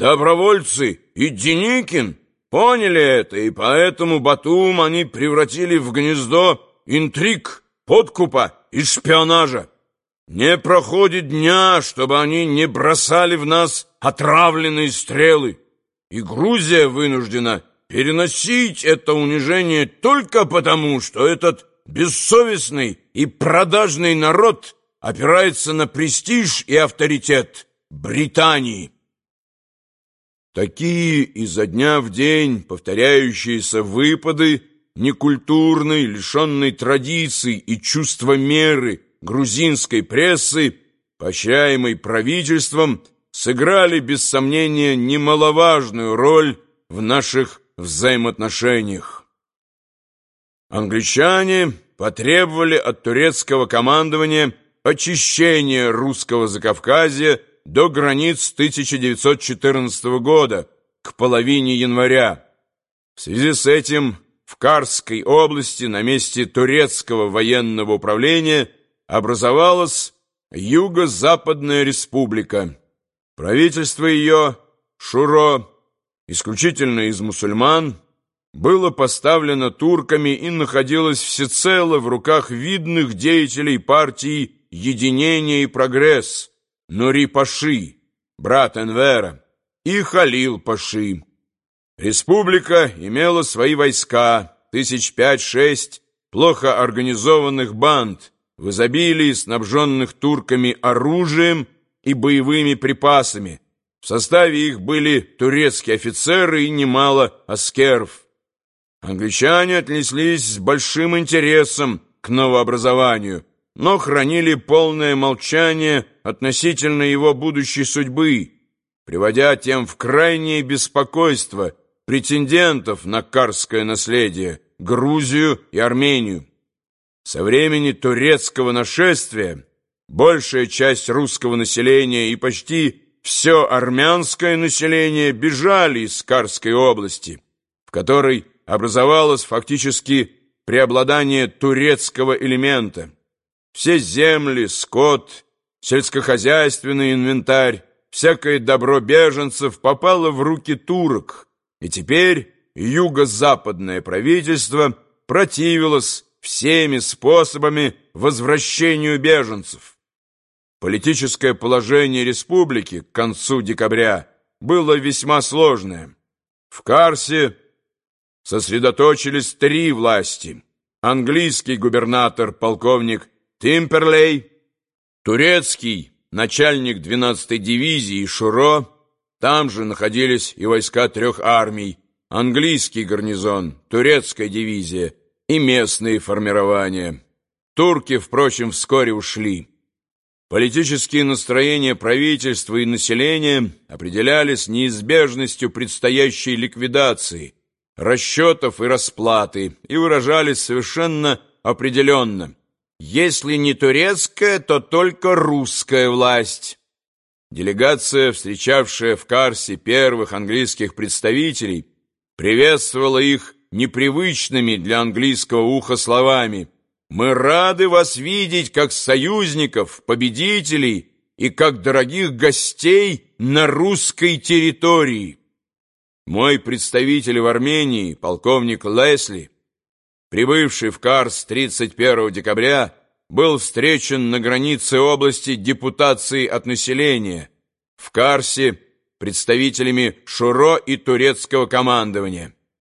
Добровольцы и Деникин поняли это, и поэтому Батум они превратили в гнездо интриг, подкупа и шпионажа. Не проходит дня, чтобы они не бросали в нас отравленные стрелы, и Грузия вынуждена переносить это унижение только потому, что этот бессовестный и продажный народ опирается на престиж и авторитет Британии. Такие изо дня в день повторяющиеся выпады некультурной, лишенной традиций и чувства меры грузинской прессы, поощряемой правительством, сыграли, без сомнения, немаловажную роль в наших взаимоотношениях. Англичане потребовали от турецкого командования очищения русского Закавказья до границ 1914 года, к половине января. В связи с этим в Карской области на месте турецкого военного управления образовалась Юго-Западная республика. Правительство ее, Шуро, исключительно из мусульман, было поставлено турками и находилось всецело в руках видных деятелей партии «Единение и прогресс» Нури Паши, брат Энвера, и Халил Паши. Республика имела свои войска, тысяч пять-шесть плохо организованных банд, в изобилии снабженных турками оружием и боевыми припасами. В составе их были турецкие офицеры и немало аскеров. Англичане отнеслись с большим интересом к новообразованию, но хранили полное молчание относительно его будущей судьбы, приводя тем в крайнее беспокойство претендентов на карское наследие, Грузию и Армению. Со времени турецкого нашествия большая часть русского населения и почти все армянское население бежали из Карской области, в которой образовалось фактически преобладание турецкого элемента. Все земли, скот, сельскохозяйственный инвентарь, всякое добро беженцев попало в руки турок, и теперь юго-западное правительство противилось всеми способами возвращению беженцев. Политическое положение республики к концу декабря было весьма сложное. В Карсе сосредоточились три власти. Английский губернатор, полковник Тимперлей, турецкий начальник 12-й дивизии Шуро, там же находились и войска трех армий, английский гарнизон, турецкая дивизия и местные формирования. Турки, впрочем, вскоре ушли. Политические настроения правительства и населения определялись неизбежностью предстоящей ликвидации, расчетов и расплаты и выражались совершенно определенно. Если не турецкая, то только русская власть. Делегация, встречавшая в Карсе первых английских представителей, приветствовала их непривычными для английского уха словами – мы рады вас видеть как союзников, победителей и как дорогих гостей на русской территории. Мой представитель в Армении, полковник Лесли, прибывший в Карс 31 декабря, был встречен на границе области депутации от населения в Карсе представителями Шуро и турецкого командования.